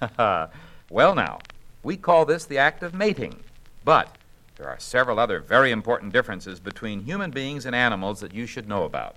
well, now, we call this the act of mating. But there are several other very important differences between human beings and animals that you should know about.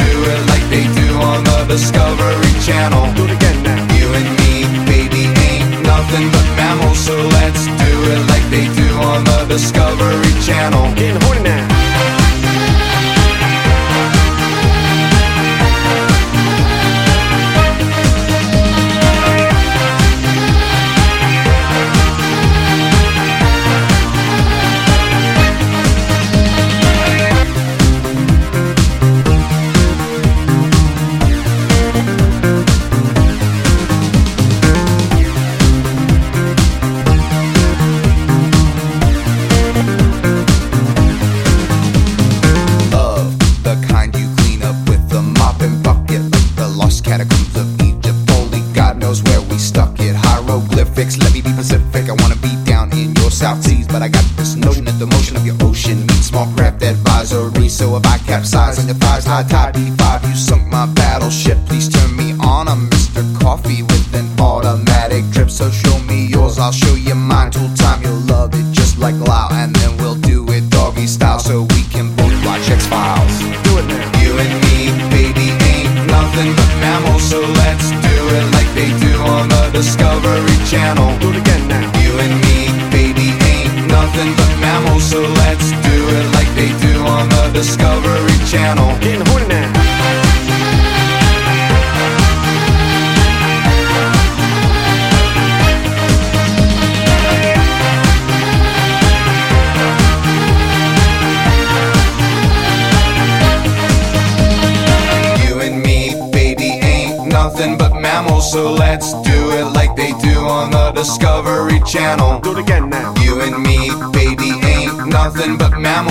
South Seas, but I got this notion that the motion of your ocean meets small craft advisory. So if I capsize on your thighs, high tide B5, you sunk my battleship. Please turn me on. I'm Mr. Coffee with an automatic drip. So show me yours, I'll show you mine. Tool time, you'll love it just like Lao, and then we'll do it doggy style so we can both watch X Files. Do it now. You and me, baby, ain't nothing but mammals, so let's do it like they do on the Discovery Channel. Do it again now. You and me, baby, ain't nothing but so let's do it like they do on the Discovery Channel. Getting horny now. You and me, baby, ain't nothing but mammals, so let's do it like they do on the Discovery Channel. Do it again